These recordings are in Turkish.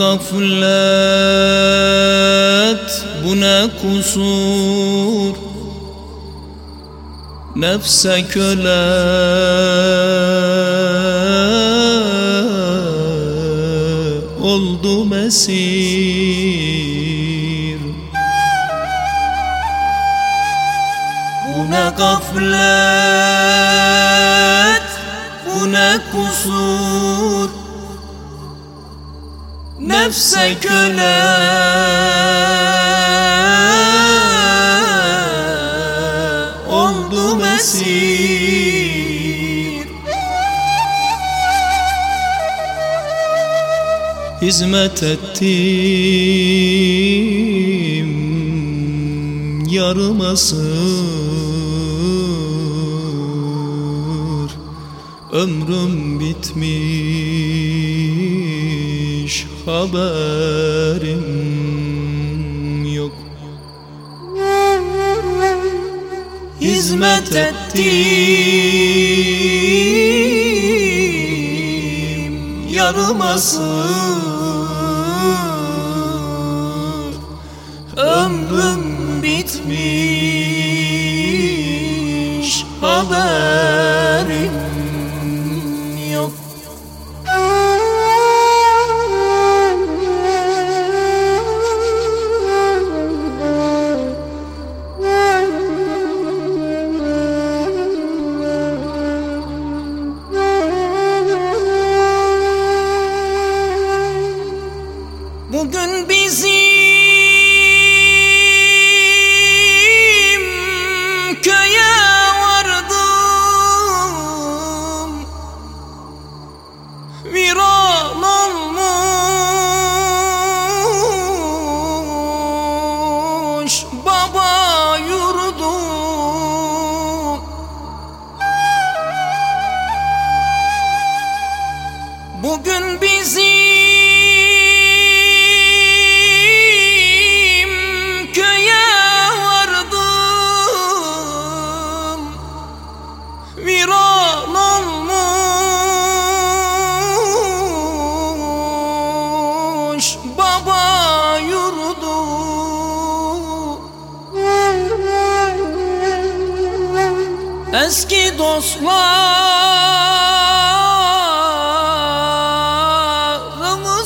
قفلات buna kusur Nefse köle oldu mesir Buna gaflet, buna kusur Nefse köle. Oldu mesir. Hizmet ettim yarım asır Ömrüm bitmiş haberim yok. Hizmet ettim yarım asır Ömrüm bitmiş haberim Bugün bizim köye vardım. Viran Eski dostlarımı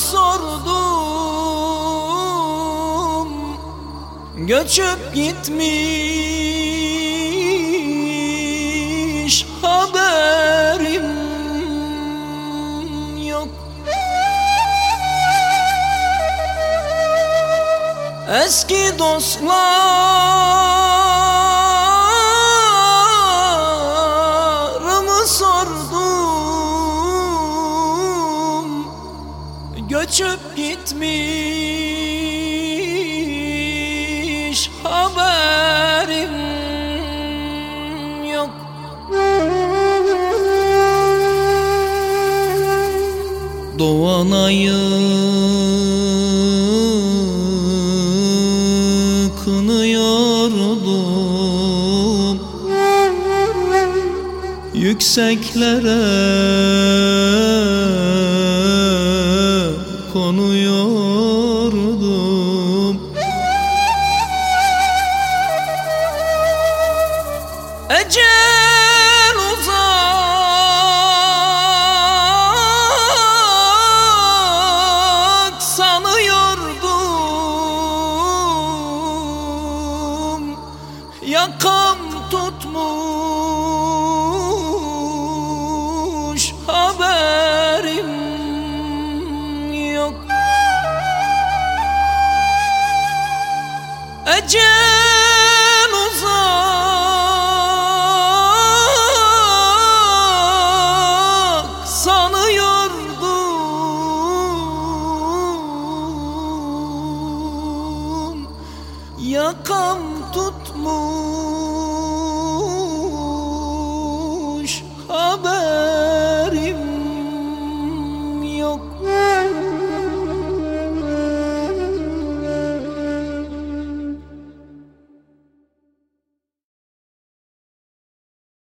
sordum. Göçüp gitmiş haberim yok. Eski dostlarımı Göçüp gitmiş haberim yok. Doğan ayı kınıyordum Yükseklere Ecel uzak sanıyordum. Yakam tutmuş haberim yok. Ecel Yakam tutmuş haberim yok.